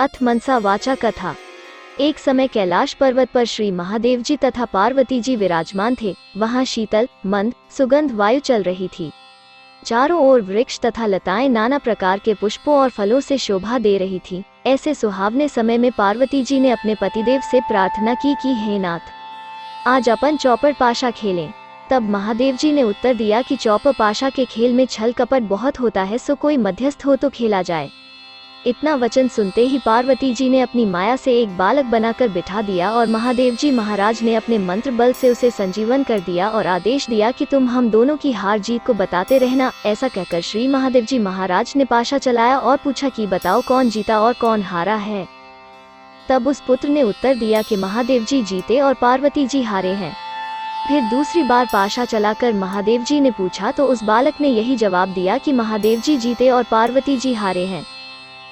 अथ मनसा वाचा कथा। एक समय कैलाश पर्वत पर श्री महादेव जी तथा पार्वती जी विराजमान थे। वहाँ शीतल, मंद, सुगंध, वायु चल रही थी। चारों ओर वृक्ष तथा लताएँ नाना प्रकार के पुष्पों और फलों से शोभा दे रही थी। ऐसे सुहावने समय में पार्वती जी ने अपने पतिदेव से प्रार्थना की कि, हे नाथ, आज अपन चौपड़ पाशा खेलें। तब महादेव जी ने उत्तर दिया कि, चौप पाशा के खेल में छल कपट बहुत होता है, सो कोई मध्यस्थ हो तो खेला जाए। इतना वचन सुनते ही पार्वती जी ने अपनी माया से एक बालक बनाकर बिठा दिया और महादेव जी महाराज ने अपने मंत्र बल से उसे संजीवन कर दिया और आदेश दिया कि तुम हम दोनों की हार जीत को बताते रहना, ऐसा कहकर श्री महादेव जी महाराज ने पाशा चलाया और पूछा कि बताओ कौन जीता और कौन हारा है। तब उस पुत्र ने उत्तर दिया कि महादेव जी जीते और पार्वती जी हारे हैं। फिर दूसरी बार पाशा चलाकर महादेव जी ने पूछा तो उस बालक ने यही जवाब दिया कि महादेव जी जीते और पार्वती जी हारे हैं।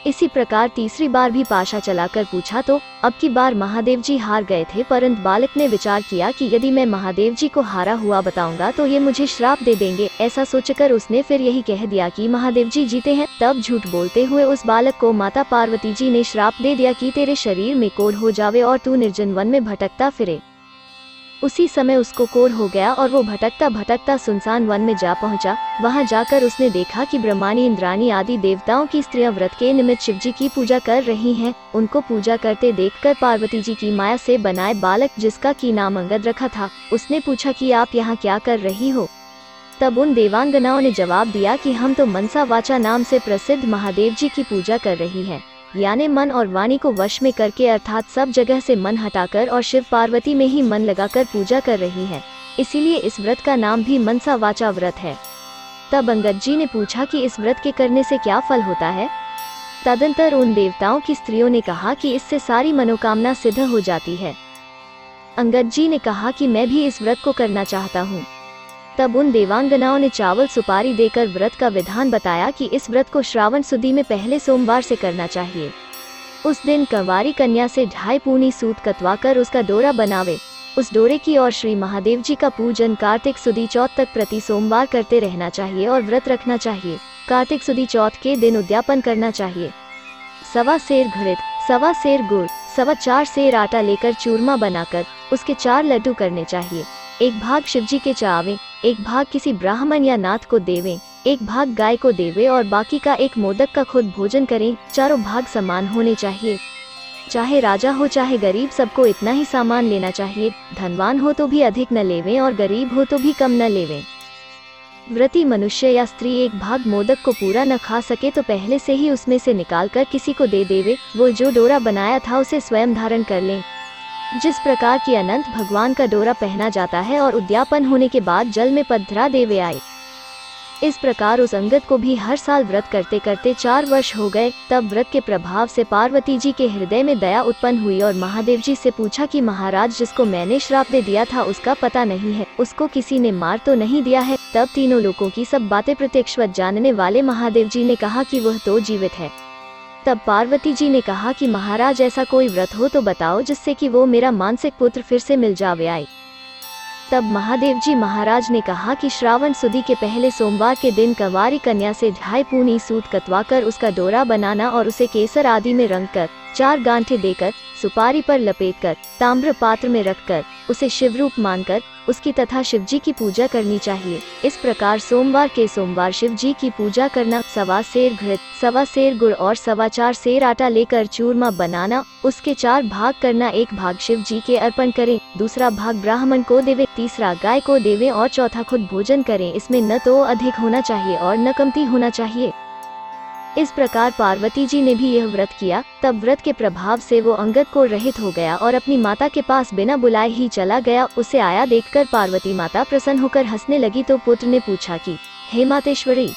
इसी प्रकार तीसरी बार भी पाशा चलाकर पूछा तो अब की बार महादेव जी हार गए थे परंतु बालक ने विचार किया कि यदि मैं महादेव जी को हारा हुआ बताऊँगा तो ये मुझे श्राप दे देंगे। ऐसा सोचकर उसने फिर यही कह दिया कि महादेव जी जीते हैं, तब झूठ बोलते हुए उस बालक को माता पार्वती जी ने श्राप दे दिया कि तेरे शरीर में कोढ़ हो जावे और तू निर्जन वन में भटकता फिरे। उसी समय उसको कोर हो गया और वो भटकता भटकता सुनसान वन में जा पहुँचा। वहाँ जाकर उसने देखा कि ब्रह्मानी, इंद्रानी आदि देवताओं की स्त्रियाँ व्रत के निमित्त शिव जी की पूजा कर रही हैं। उनको पूजा करते देखकर पार्वती जी की माया से बनाए बालक, जिसका की नाम अंगद रखा था, उसने पूछा कि आप यहाँ क्या कर रही हो? तब उन देवांगनाओं ने जवाब दिया कि हम तो मनसा वाचा नाम से प्रसिद्ध महादेव जी की पूजा कर रही हैं। यानी मन और वाणी को वश में करके अर्थात सब जगह से मन हटाकर और शिव पार्वती में ही मन लगाकर पूजा कर रही है। इसीलिए इस व्रत का नाम भी मनसा वाचा व्रत है। तब अंगद जी ने पूछा कि इस व्रत के करने से क्या फल होता है? तदंतर उन देवताओं की स्त्रियों ने कहा कि इससे सारी मनोकामना सिद्ध हो जाती है। अंगद जी ने कहा कि मैं भी इस व्रत को करना चाहता हूँ। तब उन देवांगनाओं ने चावल सुपारी देकर व्रत का विधान बताया कि इस व्रत को श्रावण सुदी में पहले सोमवार से करना चाहिए। उस दिन कंवारी कन्या से ढाई पूनी सूत कतवा कर उसका डोरा बनावे। उस डोरे की और श्री महादेव जी का पूजन कार्तिक सुदी चौथ तक प्रति सोमवार करते रहना चाहिए और व्रत रखना चाहिए। कार्तिक सुदी चौथ के दिन उद्यापन करना चाहिए। सवा शेर घृत सवा शेर गुड़, सवा चार सेर आटा लेकर चूरमा बनाकर उसके चार लड्डू करने चाहिए। एक भाग शिवजी के चावे, एक भाग किसी ब्राह्मण या नाथ को देवे, एक भाग गाय को देवे और बाकी का एक मोदक का खुद भोजन करें, चारों भाग समान होने चाहिए। चाहे राजा हो, चाहे गरीब, सबको इतना ही सामान लेना चाहिए, धनवान हो तो भी अधिक न लेवे और गरीब हो तो भी कम न लेवे। व्रती मनुष्य या स्त्री एक भाग मोदक को पूरा न खा सके तो पहले से ही उसमें से निकाल कर किसी को दे देवे, वो जो डोरा बनाया था उसे स्वयं धारण कर ले। जिस प्रकार की अनंत भगवान का डोरा पहना जाता है और उद्यापन होने के बाद जल में पधरा देवे आए। इस प्रकार उस अंगद को भी हर साल व्रत करते करते चार वर्ष हो गए, तब व्रत के प्रभाव से पार्वती जी के हृदय में दया उत्पन्न हुई और महादेव जी से पूछा कि महाराज जिसको मैंने श्राप दे दिया था उसका पता नहीं है, उसको किसी ने मार तो नहीं दिया है? तब तीनों लोगों की सब बातें प्रत्यक्षवत जानने वाले महादेव जी ने कहा कि वह तो जीवित है। तब पार्वती जी ने कहा कि महाराज ऐसा कोई व्रत हो तो बताओ जिससे कि वो मेरा मानसिक पुत्र फिर से मिल जावे आए। तब महादेव जी महाराज ने कहा कि श्रावण सुदी के पहले सोमवार के दिन कवारी कन्या से ढाई पूनी सूत कतवाकर उसका डोरा बनाना और उसे केसर आदि में रंग कर चार गांठे देकर, सुपारी पर लपेटकर, ताम्र पात्र में रखकर, उसे शिव रूप मानकर, उसकी तथा शिव जी की पूजा करनी चाहिए। इस प्रकार सोमवार के सोमवार शिव जी की पूजा करना, सवा सेर घृत, सवा सेर गुड़ और सवा चार सेर आटा लेकर चूरमा बनाना, उसके चार भाग करना, एक भाग शिव जी के अर्पण करें, दूसरा भाग ब्राह्मण को देवे, तीसरा गाय को देवे और चौथा खुद भोजन करें। इसमें न तो अधिक होना चाहिए और न कमती होना चाहिए। इस प्रकार पार्वती जी ने भी यह व्रत किया, तब व्रत के प्रभाव से वो अंगद को रहित हो गया और अपनी माता के पास बिना बुलाए ही चला गया, उसे आया देखकर पार्वती माता प्रसन्न होकर हंसने लगी तो पुत्र ने पूछा कि, हे मातेश्वरी,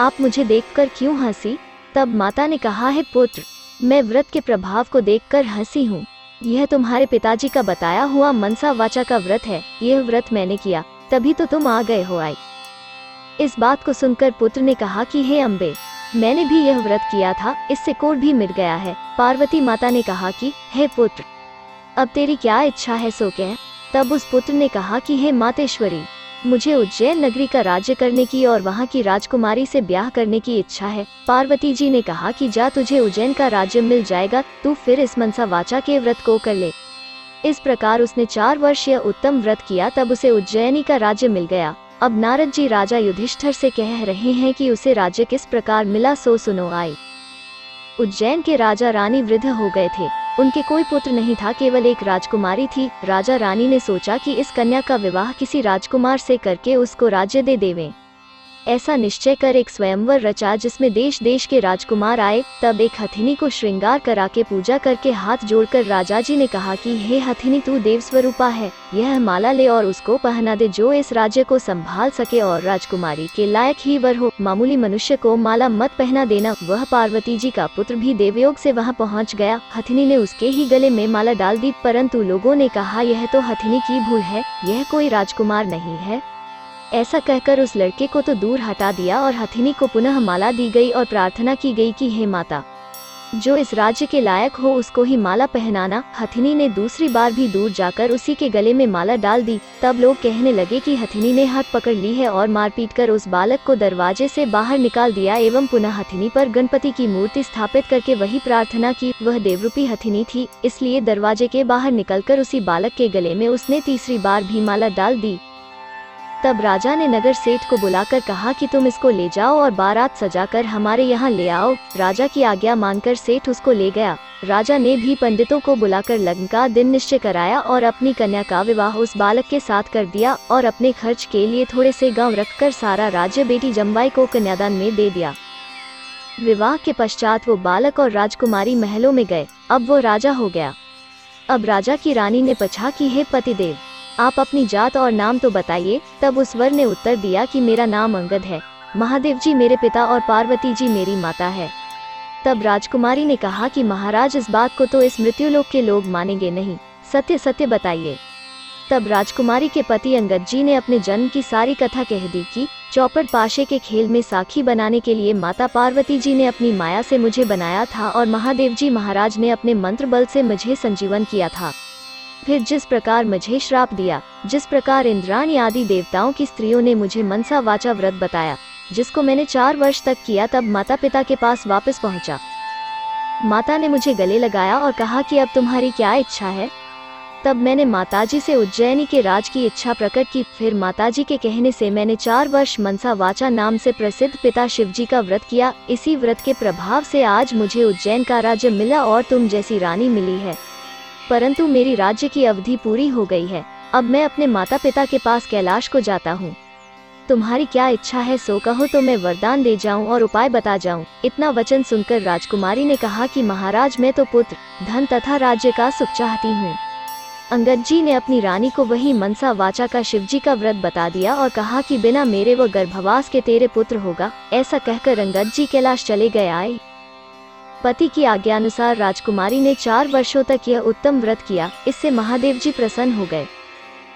आप मुझे देखकर क्यों हँसी? तब माता ने कहा, है पुत्र, मैं व्रत के प्रभाव को देखकर हँसी हूँ। यह तुम्हारे पिताजी का बताया हुआ मनसा वाचा का व्रत है, यह व्रत मैंने किया, तभी तो तुम आ गए हो, आई। इस बात को सुनकर पुत्र ने कहा कि, हे अम्बे मैंने भी यह व्रत किया था, इससे कोट भी मिट गया है। पार्वती माता ने कहा कि, हे पुत्र, अब तेरी क्या इच्छा है सो कह। तब उस पुत्र ने कहा कि, हे मातेश्वरी, मुझे उज्जैन नगरी का राज्य करने की और वहाँ की राजकुमारी से ब्याह करने की इच्छा है। पार्वती जी ने कहा कि, जा तुझे उज्जैन का राज्य मिल जाएगा, तू फिर इस मनसा वाचा के व्रत को कर ले। इस प्रकार उसने चार वर्ष यह उत्तम व्रत किया, तब उसे उज्जैनी का राज्य मिल गया। अब नारद जी राजा युधिष्ठर से कह रहे हैं कि उसे राज्य किस प्रकार मिला सो सुनो आई। उज्जैन के राजा रानी वृद्ध हो गए थे। उनके कोई पुत्र नहीं था, केवल एक राजकुमारी थी। राजा रानी ने सोचा कि इस कन्या का विवाह किसी राजकुमार से करके उसको राज्य दे देवें। ऐसा निश्चय कर एक स्वयंवर रचा जिसमें देश देश के राजकुमार आए, तब एक हथिनी को श्रृंगार करा के पूजा करके हाथ जोड़कर राजा जी ने कहा कि, हे हथिनी, तू देव स्वरूपा है, यह माला ले और उसको पहना दे, जो इस राज्य को संभाल सके और राजकुमारी के लायक ही वर हो। मामूली मनुष्य को माला मत पहना देना, वह पार्वती जी का पुत्र भी देवयोग से वहाँ पहुँच गया। हथिनी ने उसके ही गले में माला डाल दी, परंतु लोगों ने कहा, यह तो हथिनी की भूल है, यह कोई राजकुमार नहीं है। ऐसा कहकर उस लड़के को तो दूर हटा दिया और हथिनी को पुनः माला दी गई और प्रार्थना की गई कि हे माता, जो इस राज्य के लायक हो उसको ही माला पहनाना। हथिनी ने दूसरी बार भी दूर जाकर उसी के गले में माला डाल दी। तब लोग कहने लगे कि हथिनी ने हाथ पकड़ ली है और मारपीट कर उस बालक को दरवाजे से बाहर निकाल दिया एवं पुनः हथिनी पर गणपति की मूर्ति स्थापित करके वही प्रार्थना की। वह देवरूपी हथिनी थी, इसलिए दरवाजे के बाहर निकलकर उसी बालक के गले में उसने तीसरी बार भी माला डाल दी। तब राजा ने नगर सेठ को बुलाकर कहा कि तुम इसको ले जाओ और बारात सजाकर हमारे यहाँ ले आओ। राजा की आज्ञा मानकर सेठ उसको ले गया। राजा ने भी पंडितों को बुलाकर लग्न का दिन निश्चय कराया और अपनी कन्या का विवाह उस बालक के साथ कर दिया और अपने खर्च के लिए थोड़े से गाँव रखकर सारा राज्य बेटी जम्बाई को कन्यादान में दे दिया। विवाह के पश्चात वो बालक और राजकुमारी महलों में गए। अब वो राजा हो गया। अब राजा की रानी ने पछा की हे पतिदेव। आप अपनी जात और नाम तो बताइए। तब उस वर ने उत्तर दिया कि मेरा नाम अंगद है। महादेव जी मेरे पिता और पार्वती जी मेरी माता है। तब राजकुमारी ने कहा कि महाराज, इस बात को तो इस मृत्युलोक के लोग मानेंगे नहीं। सत्य सत्य बताइए। तब राजकुमारी के पति अंगद जी ने अपने जन्म की सारी कथा कह दी कि चौपट पाशे के खेल में साखी बनाने के लिए माता पार्वती जी ने अपनी माया से मुझे बनाया था और महादेव जी महाराज ने अपने मंत्र बल से मुझे संजीवन किया था। फिर जिस प्रकार मुझे श्राप दिया, जिस प्रकार इंद्राणी आदि देवताओं की स्त्रियों ने मुझे मनसा वाचा व्रत बताया, जिसको मैंने चार वर्ष तक किया तब माता पिता के पास वापस पहुँचा। माता ने मुझे गले लगाया और कहा कि अब तुम्हारी क्या इच्छा है तब मैंने माताजी से उज्जैनी के राज की इच्छा प्रकट की, फिर माताजी के कहने से मैंने चार वर्ष मनसा वाचा नाम से प्रसिद्ध पिता शिव जी का व्रत किया, इसी व्रत के प्रभाव से आज मुझे उज्जैन का राज्य मिला और तुम जैसी रानी मिली है परंतु मेरी राज्य की अवधि पूरी हो गई है। अब मैं अपने माता पिता के पास कैलाश को जाता हूँ। तुम्हारी क्या इच्छा है सो कहो तो मैं वरदान दे जाऊँ और उपाय बता जाऊँ। इतना वचन सुनकर राजकुमारी ने कहा कि महाराज मैं तो पुत्र, धन तथा राज्य का सुख चाहती हूँ। अंगद जी ने अपनी रानी को वही मनसा वाचा का शिवजी का व्रत बता दिया और कहा कि बिना मेरे वो गर्भवास के तेरे पुत्र होगा, ऐसा कहकर अंगद जी कैलाश चले गए आए। पति की आज्ञा अनुसार राजकुमारी ने चार वर्षों तक यह उत्तम व्रत किया, इससे महादेव जी प्रसन्न हो गए।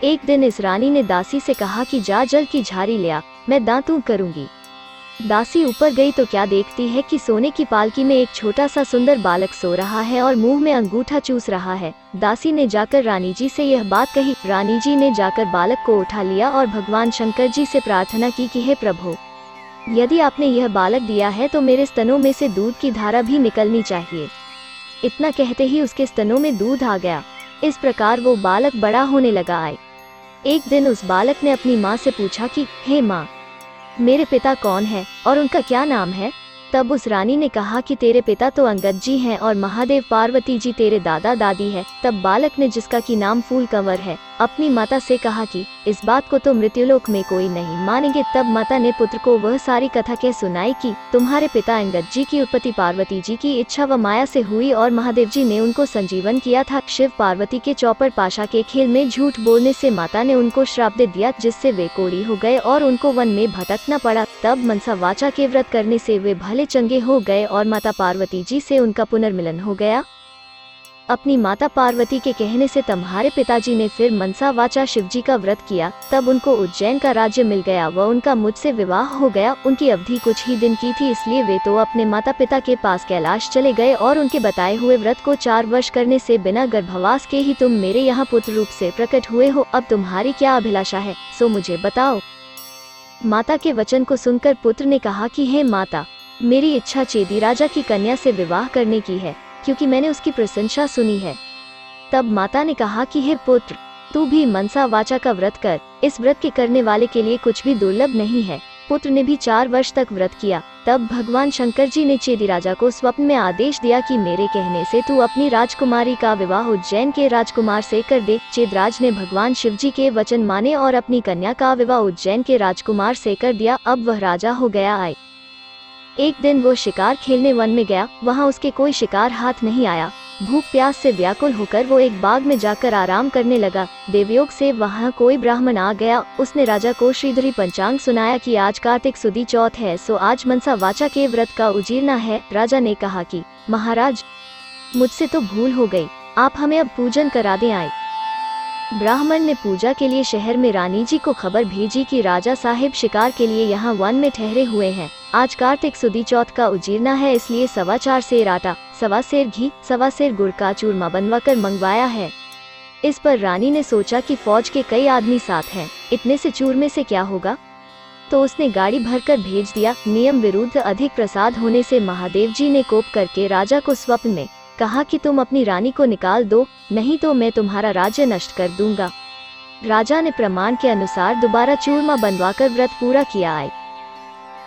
एक दिन इस रानी ने दासी से कहा कि जा जल की झारी लिया मैं दांतू करूँगी। दासी ऊपर गई तो क्या देखती है कि सोने की पालकी में एक छोटा सा सुंदर बालक सो रहा है और मुँह में अंगूठा चूस रहा है। दासी ने जाकर रानी जी से यह बात कही। रानी जी ने जाकर बालक को उठा लिया और भगवान शंकर जी से प्रार्थना की कि हे प्रभु यदि आपने यह बालक दिया है तो मेरे स्तनों में से दूध की धारा भी निकलनी चाहिए। इतना कहते ही उसके स्तनों में दूध आ गया। इस प्रकार वो बालक बड़ा होने लगा आए। एक दिन उस बालक ने अपनी माँ से पूछा कि, हे माँ, मेरे पिता कौन है और उनका क्या नाम है? तब उस रानी ने कहा कि, तेरे पिता तो अंगद जी हैं और महादेव पार्वती जी तेरे दादा दादी है। तब बालक ने जिसका की नाम फूल कंवर है अपनी माता से कहा कि, इस बात को तो मृत्युलोक में कोई नहीं मानेंगे। तब माता ने पुत्र को वह सारी कथा कह सुनाई कि, तुम्हारे पिता अंगद जी की उत्पत्ति पार्वती जी की इच्छा व माया से हुई और महादेव जी ने उनको संजीवन किया था। शिव पार्वती के चौपर पाशा के खेल में झूठ बोलने से माता ने उनको श्राप दे दिया, जिससे वे कोड़ी हो गए और उनको वन में भटकना पड़ा। तब मनसा वाचा के व्रत करने से वे भले चंगे हो गए और माता पार्वती जी से उनका पुनर्मिलन हो गया। अपनी माता पार्वती के कहने से तुम्हारे पिताजी ने फिर मनसा वाचा शिव का व्रत किया, तब उनको उज्जैन का राज्य मिल गया व उनका मुझसे विवाह हो गया, उनकी अवधि कुछ ही दिन की थी, इसलिए वे तो अपने माता पिता के पास कैलाश चले गए और उनके बताए हुए व्रत को चार वर्ष करने से बिना गर्भवास के ही तुम मेरे यहाँ पुत्र रूप से प्रकट हुए हो, अब तुम्हारी क्या अभिलाषा है, सो मुझे बताओ। माता के वचन को सुनकर पुत्र ने कहा कि, हे माता, मेरी इच्छा चेदी राजा की कन्या से विवाह करने की है क्योंकि मैंने उसकी प्रशंसा सुनी है। तब माता ने कहा कि, हे पुत्र, तू भी मनसा वाचा का व्रत कर। इस व्रत के करने वाले के लिए कुछ भी दुर्लभ नहीं है पुत्र ने भी चार वर्ष तक व्रत किया। तब भगवान शंकर जी ने चेदी राजा को स्वप्न में आदेश दिया कि, मेरे कहने से तू अपनी राजकुमारी का विवाह उज्जैन के राजकुमार से कर दे। चेदराज ने भगवान शिव जी के वचन माने और अपनी कन्या का विवाह उज्जैन के राजकुमार से कर दिया। अब वह राजा हो गया आए। एक दिन वो शिकार खेलने वन में गया, वहाँ उसके कोई शिकार हाथ नहीं आया। भूख प्यास से व्याकुल होकर वो एक बाग में जाकर आराम करने लगा। देवयोग से वहाँ कोई ब्राह्मण आ गया, उसने राजा को श्रीधरी पंचांग सुनाया कि आज कार्तिक सुदी चौथ है, सो आज मनसा वाचा के व्रत का उजीरना है। राजा ने कहा कि, महाराज, मुझसे तो भूल हो गई। आप हमें अब पूजन करा दे आए। ब्राह्मण ने पूजा के लिए शहर में रानी जी को खबर भेजी कि राजा साहिब शिकार के लिए यहाँ वन में ठहरे हुए हैं। आज कार्तिक सुदी चौथ का उजीरना है, इसलिए सवा चार सेर आटा, सवा सेर घी, सवा सेर गुड़ का चूरमा बनवा कर मंगवाया है। इस पर रानी ने सोचा कि फौज के कई आदमी साथ हैं। इतने से चूरमे से क्या होगा? तो उसने गाड़ी भरकर भेज दिया। नियम विरुद्ध अधिक प्रसाद होने से महादेव जी ने कोप करके राजा को स्वप्न में कहा कि तुम अपनी रानी को निकाल दो, नहीं तो मैं तुम्हारा राज्य नष्ट कर दूँगा। राजा ने प्रमाण के अनुसार दोबारा चूरमा बनवाकर व्रत पूरा किया आए।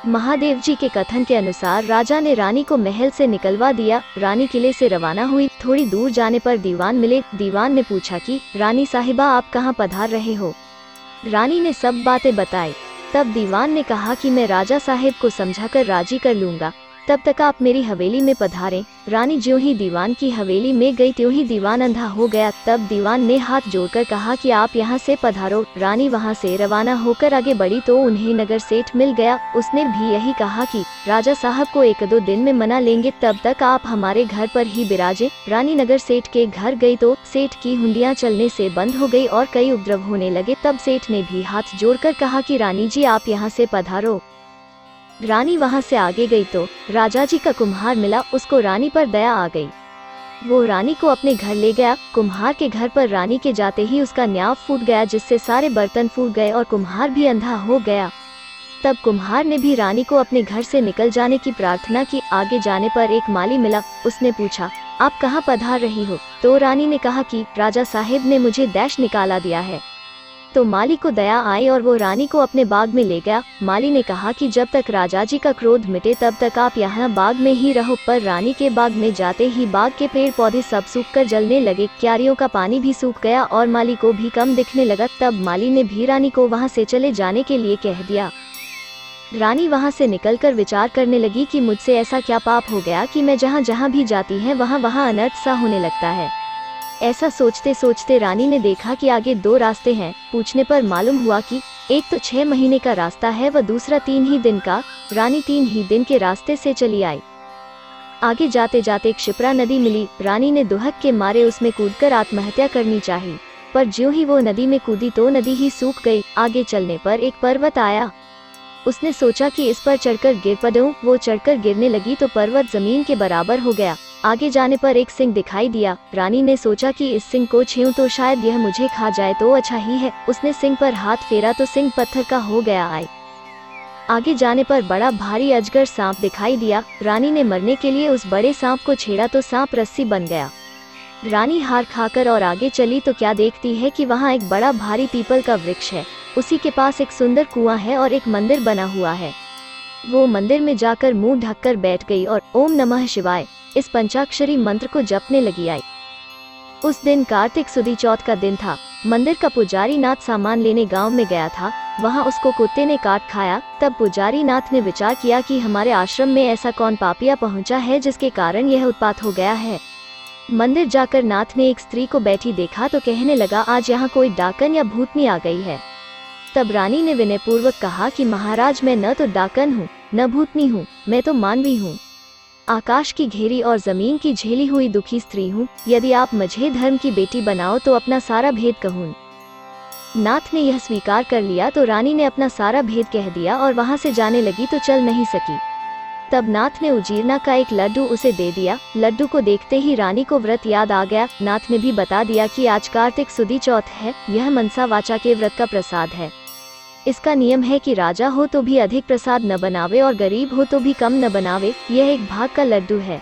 महादेव जी के कथन के अनुसार राजा ने रानी को महल से निकलवा दिया, रानी किले से रवाना हुई, थोड़ी दूर जाने पर दीवान मिले, दीवान ने पूछा कि, रानी साहिबा आप कहाँ पधार रहे हो? रानी ने सब बातें बताई, तब दीवान ने कहा कि मैं राजा साहेब को समझाकर राज़ी कर लूँगा। तब तक आप मेरी हवेली में पधारें। रानी ज्यों ही दीवान की हवेली में गई, त्यों ही दीवान अंधा हो गया। तब दीवान ने हाथ जोड़कर कहा कि आप यहाँ से पधारो। रानी वहाँ से रवाना होकर आगे बढ़ी तो उन्हें नगर सेठ मिल गया। उसने भी यही कहा कि, राजा साहब को एक दो दिन में मना लेंगे, तब तक आप हमारे घर पर ही बिराजे। रानी नगर सेठ के घर गई तो सेठ की हुंडिया चलने से बंद हो गई और कई उपद्रव होने लगे। तब सेठ ने भी हाथ जोड़कर कहा कि, रानी जी, आप यहाँ से पधारो। रानी वहाँ से आगे गई तो राजा जी का कुम्हार मिला, उसको रानी पर दया आ गई। वो रानी को अपने घर ले गया, कुम्हार के घर पर रानी के जाते ही उसका न्याव फूट गया, जिससे सारे बर्तन फूट गए और कुम्हार भी अंधा हो गया। तब कुम्हार ने भी रानी को अपने घर से निकल जाने की प्रार्थना की। आगे जाने पर एक माली मिला, उसने पूछा, आप कहाँ पधार रही हो? तो रानी ने कहा कि, राजा साहेब ने मुझे दैश निकाला दिया है। तो माली को दया आई और वो रानी को अपने बाग में ले गया। माली ने कहा कि जब तक राजा जी का क्रोध मिटे, तब तक आप यहाँ बाग में ही रहो, पर रानी के बाग में जाते ही बाग के पेड़ पौधे सब सूख कर जलने लगे। क्यारियों का पानी भी सूख गया और माली को भी कम दिखने लगा। तब माली ने भी रानी को वहाँ से चले जाने के लिए कह दिया। रानी वहाँ से निकलकर विचार करने लगी कि मुझसे ऐसा क्या पाप हो गया कि मैं जहाँ जहाँ भी जाती है वहाँ वहाँ अनर्थ सा होने लगता है। ऐसा सोचते सोचते रानी ने देखा कि आगे दो रास्ते हैं। पूछने पर मालूम हुआ कि एक तो छह महीने का रास्ता है व दूसरा तीन ही दिन का। रानी तीन ही दिन के रास्ते से चली आई। आगे जाते जाते एक शिप्रा नदी मिली। रानी ने दुहक के मारे उसमें कूदकर आत्महत्या करनी चाहिए पर ज्यों ही वो नदी में कूदी तो नदी ही सूख गई। आगे चलने पर एक पर्वत आया। उसने सोचा कि इस पर चढ़कर गिर पड़ूं वो चढ़कर गिरने लगी तो पर्वत ज़मीन के बराबर हो गया। आगे जाने पर एक सिंह दिखाई दिया। रानी ने सोचा कि इस सिंह को छेऊ तो शायद यह मुझे खा जाए तो अच्छा ही है। उसने सिंह पर हाथ फेरा तो सिंह पत्थर का हो गया आए। आगे जाने पर बड़ा भारी अजगर सांप दिखाई दिया। रानी ने मरने के लिए उस बड़े सांप को छेड़ा तो सांप रस्सी बन गया। रानी हार खाकर और आगे चली तो क्या देखती है कि वहाँ एक बड़ा भारी पीपल का वृक्ष है। उसी के पास एक सुंदर कुआँ है और एक मंदिर बना हुआ है। वो मंदिर में जाकर मुँह ढककर बैठ गई और ओम नमः शिवाय। इस पंचाक्षरी मंत्र को जपने लगी आई। उस दिन कार्तिक सुदी चौथ का दिन था। मंदिर का पुजारी नाथ सामान लेने गाँव में गया था। वहाँ उसको कुत्ते ने काट खाया। तब पुजारी नाथ ने विचार किया कि हमारे आश्रम में ऐसा कौन पापिया पहुँचा है जिसके कारण यह उत्पात हो गया है। मंदिर जाकर नाथ ने एक स्त्री को बैठी देखा तो कहने लगा, आज यहाँ कोई डाकन या भूतनी आ गई है। तब रानी ने विनय पूर्वक कहा कि, महाराज, मैं न तो डाकन हूँ, न भूतनी हूँ, मैं तो मानवी हूँ। आकाश की घेरी और ज़मीन की झेली हुई दुखी स्त्री हूँ, यदि आप मझे धर्म की बेटी बनाओ तो अपना सारा भेद कहूँ। नाथ ने यह स्वीकार कर लिया तो रानी ने अपना सारा भेद कह दिया और वहाँ से जाने लगी तो चल नहीं सकी। तब नाथ ने उजीरना का एक लड्डू उसे दे दिया। लड्डू को देखते ही रानी को व्रत याद आ गया। नाथ ने भी बता दिया कि आज कार्तिक सुदी चौथ है, यह मनसा वाचा के व्रत का प्रसाद है। इसका नियम है कि राजा हो तो भी अधिक प्रसाद न बनावे और गरीब हो तो भी कम न बनावे, यह एक भाग का लड्डू है।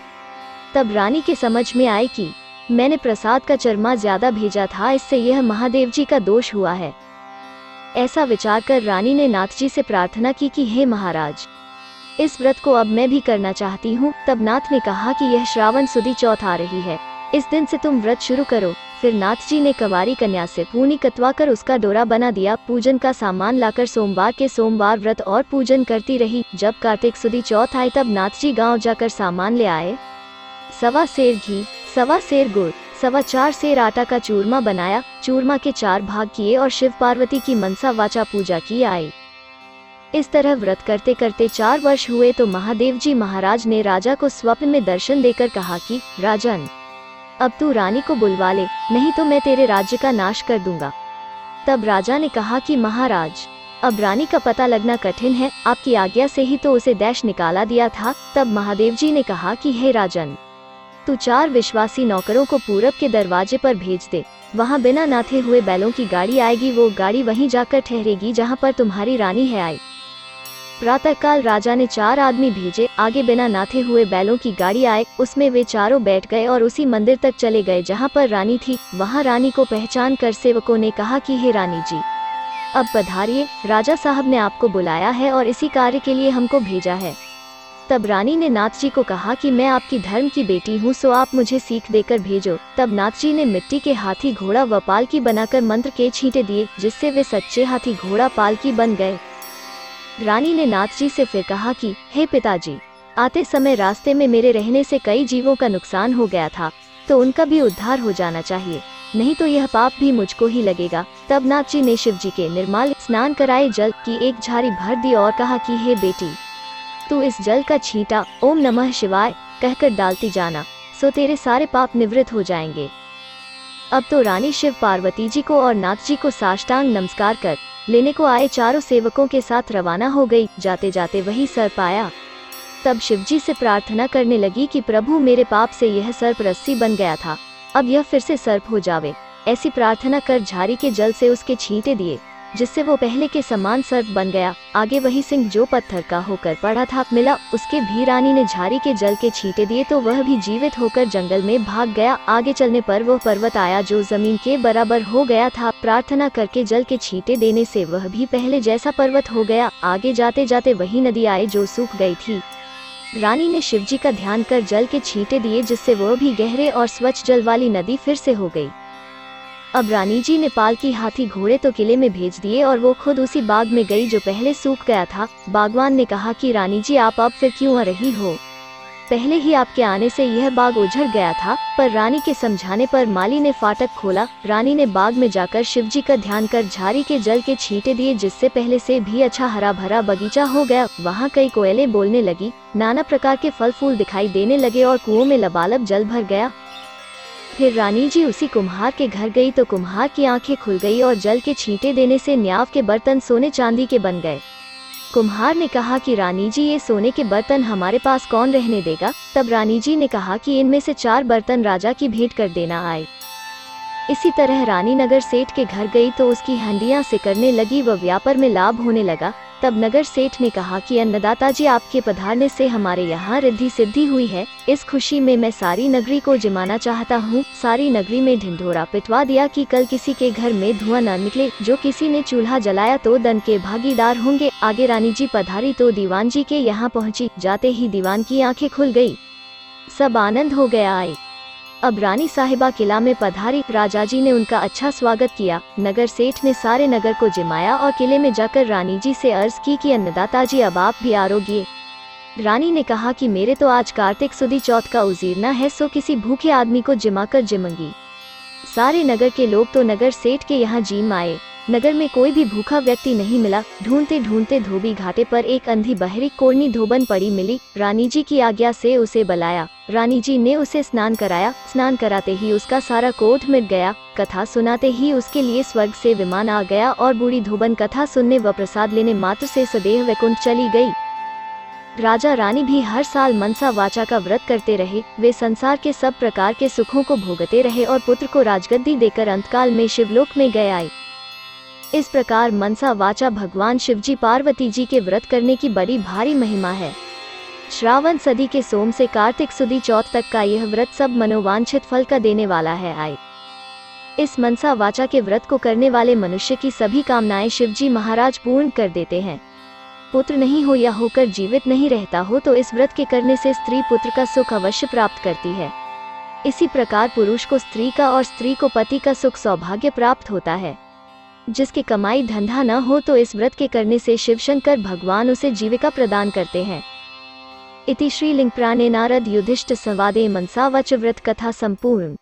तब रानी के समझ में आए कि, मैंने प्रसाद का चरमा ज़्यादा भेजा था, इससे यह महादेव जी का दोष हुआ है। ऐसा विचार कर रानी ने नाथ जी से प्रार्थना की कि, हे महाराज, इस व्रत को अब मैं भी करना चाहती हूँ। तब नाथ ने कहा कि, यह श्रावण सुदी चौथ आ रही है। इस दिन से तुम व्रत शुरू करो। फिर नाथ जी ने कवारी कन्या से पूनी कतवा कर उसका डोरा बना दिया। पूजन का सामान लाकर सोमवार के सोमवार व्रत और पूजन करती रही। जब कार्तिक सुदी चौथ आई तब नाथ जी गाँव जाकर सामान ले आए। सवा सेर घी, सवा शेर गुड़, सवा चार सेर आटा का चूरमा बनाया। चूरमा के चार भाग किए और शिव पार्वती की मनसा वाचा पूजा की आई। इस तरह व्रत करते करते चार वर्ष हुए तो महादेव जी महाराज ने राजा को स्वप्न में दर्शन देकर कहा कि, राजन अब तू रानी को बुलवा ले, नहीं तो मैं तेरे राज्य का नाश कर दूँगा। तब राजा ने कहा कि महाराज, अब रानी का पता लगना कठिन है, आपकी आज्ञा से ही तो उसे दैश निकाला दिया था, तब महादेव जी ने कहा कि हे राजन, तू चार विश्वासी नौकरों को पूरब के दरवाजे पर भेज दे, वहाँ बिना नाथे हुए बैलों की गाड़ी आएगी, वो गाड़ी वहीं जाकर ठहरेगी जहाँ पर तुम्हारी रानी है आई। प्रातःकाल राजा ने चार आदमी भेजे, आगे बिना नाथे हुए बैलों की गाड़ी आए, उसमें वे चारों बैठ गए और उसी मंदिर तक चले गए जहाँ पर रानी थी, वहाँ रानी को पहचान कर सेवकों ने कहा कि हे रानी जी, अब पधारिए, राजा साहब ने आपको बुलाया है और इसी कार्य के लिए हमको भेजा है। तब रानी ने नाथ जी को कहा कि मैं आपकी धर्म की बेटी हूँ, सो आप मुझे सीख देकर भेजो। तब नाथ जी ने मिट्टी के हाथी घोड़ा व पालकी बनाकर मंत्र के छींटे दिए, जिससे वे सच्चे हाथी घोड़ा पालकी बन गए। रानी ने नाथ जी से फिर कहा कि, हे पिताजी, आते समय रास्ते में मेरे रहने से कई जीवों का नुकसान हो गया था तो उनका भी उद्धार हो जाना चाहिए। नहीं तो यह पाप भी मुझको ही लगेगा। तब नाथ जी ने शिव जी के निर्माल स्नान कराए, जल की एक झारी भर दी और कहा कि, हे बेटी, तू इस जल का छींटा ओम नमः शिवाय कहकर डालती जाना, सो तेरे सारे पाप निवृत्त हो जाएँगे। अब तो रानी शिव पार्वती जी को और नाथ जी को साष्टांग नमस्कार कर लेने को आए चारों सेवकों के साथ रवाना हो गई। जाते जाते वही सर्प आया तब शिवजी से प्रार्थना करने लगी कि प्रभु मेरे पाप से यह सर्प रस्सी बन गया था। अब यह फिर से सर्प हो जावे। ऐसी प्रार्थना कर झारी के जल से उसके छींटे दिए। जिससे वो पहले के समान सर्प बन गया। आगे वही सिंह जो पत्थर का होकर पड़ा था, मिला। उसके भी रानी ने झारी के जल के छींटे दिए तो वह भी जीवित होकर जंगल में भाग गया। आगे चलने पर वह पर्वत आया जो ज़मीन के बराबर हो गया था। प्रार्थना करके जल के छींटे देने से वह भी पहले जैसा पर्वत हो गया। आगे जाते जाते वही नदी आए जो सूख गई थी। रानी ने शिवजी का ध्यान कर जल के छींटे दिए जिससे वह भी गहरे और स्वच्छ जल वाली नदी फिर से हो गई। अब रानी जी ने पाल की हाथी घोड़े तो किले में भेज दिए और वो खुद उसी बाग में गई जो पहले सूख गया था। बागवान ने कहा कि रानी जी, आप अब फिर क्यों आ रही हो? पहले ही आपके आने से यह बाग उझड़ गया था, पर रानी के समझाने पर माली ने फाटक खोला। रानी ने बाग में जाकर शिव जी का ध्यान कर झारी के जल के छींटे दिए, जिससे पहले से भी अच्छा हरा भरा बगीचा हो गया। वहाँ कई कोयले बोलने लगी, नाना प्रकार के फल फूल दिखाई देने लगे और कुओं में लबालब जल भर गया। फिर रानी जी उसी कुम्हार के घर गई तो कुम्हार की आँखें खुल गई और जल के छींटे देने से न्याव के बर्तन सोने चांदी के बन गए। कुम्हार ने कहा कि रानी जी, ये सोने के बर्तन हमारे पास कौन रहने देगा? तब रानी जी ने कहा कि इनमें से चार बर्तन राजा की भेंट कर देना आए। इसी तरह रानी नगर सेठ के घर गई तो उसकी हंडियाँ से करने लगी व व्यापार में लाभ होने लगा। तब नगर सेठ ने कहा कि अन्नदाता जी आपके पधारने से हमारे यहाँ रिद्धि सिद्धि हुई है। इस खुशी में मैं सारी नगरी को जिमाना चाहता हूँ। सारी नगरी में ढिंढोरा पिटवा दिया कि कल किसी के घर में धुआँ न निकले। जो किसी ने चूल्हा जलाया तो दन के भागीदार होंगे। आगे रानी जी पधारी तो दीवान जी के यहाँ पहुँची। जाते ही दीवान की आँखें खुल गई सब आनंद हो गया आए। अब रानी साहिबा किला में पधारी राजा जी ने उनका अच्छा स्वागत किया। नगर सेठ ने सारे नगर को जिमाया और किले में जाकर रानी जी से अर्ज़ की कि अन्नदाता जी अब आप भी आरोग्य। रानी ने कहा कि मेरे तो आज कार्तिक सुदी चौथ का उजीरना है, सो किसी भूखे आदमी को जिमा कर जिमंगी। सारे नगर के लोग तो नगर सेठ के यहाँ जीम आए। नगर में कोई भी भूखा व्यक्ति नहीं मिला। ढूंढते ढूंढते धोबी घाटे पर एक अंधी बहरी कोरनी धोबन पड़ी मिली। रानी जी की आज्ञा से उसे बुलाया। रानी जी ने उसे स्नान कराया। स्नान कराते ही उसका सारा कोट मिट गया। कथा सुनाते ही उसके लिए स्वर्ग से विमान आ गया और बूढ़ी धोबन कथा सुनने व प्रसाद लेने मात्र से सदैव वैकुंठ चली गई। राजा रानी भी हर साल मनसा वाचा का व्रत करते रहे। वे संसार के सब प्रकार के सुखों को भोगते रहे और पुत्र को राजगद्दी देकर अंतकाल में शिवलोक में गए आए। इस प्रकार मनसा वाचा भगवान शिवजी पार्वती जी के व्रत करने की बड़ी भारी महिमा है। श्रावण सदी के सोम से कार्तिक सुदी चौथ तक का यह व्रत सब मनोवांछित फल का देने वाला है आए। इस मनसा वाचा के व्रत को करने वाले मनुष्य की सभी कामनाएँ शिवजी महाराज पूर्ण कर देते हैं। पुत्र नहीं हो या होकर जीवित नहीं रहता हो तो इस व्रत के करने से स्त्री पुत्र का सुख अवश्य प्राप्त करती है। इसी प्रकार पुरुष को स्त्री का और स्त्री को पति का सुख सौभाग्य प्राप्त होता है। जिसके कमाई धंधा न हो तो इस व्रत के करने से शिवशंकर भगवान उसे जीविका प्रदान करते हैं। इति श्रीलिंग प्राणे नारद युधिष्ठ संवादे मनसा वच व्रत कथा संपूर्ण।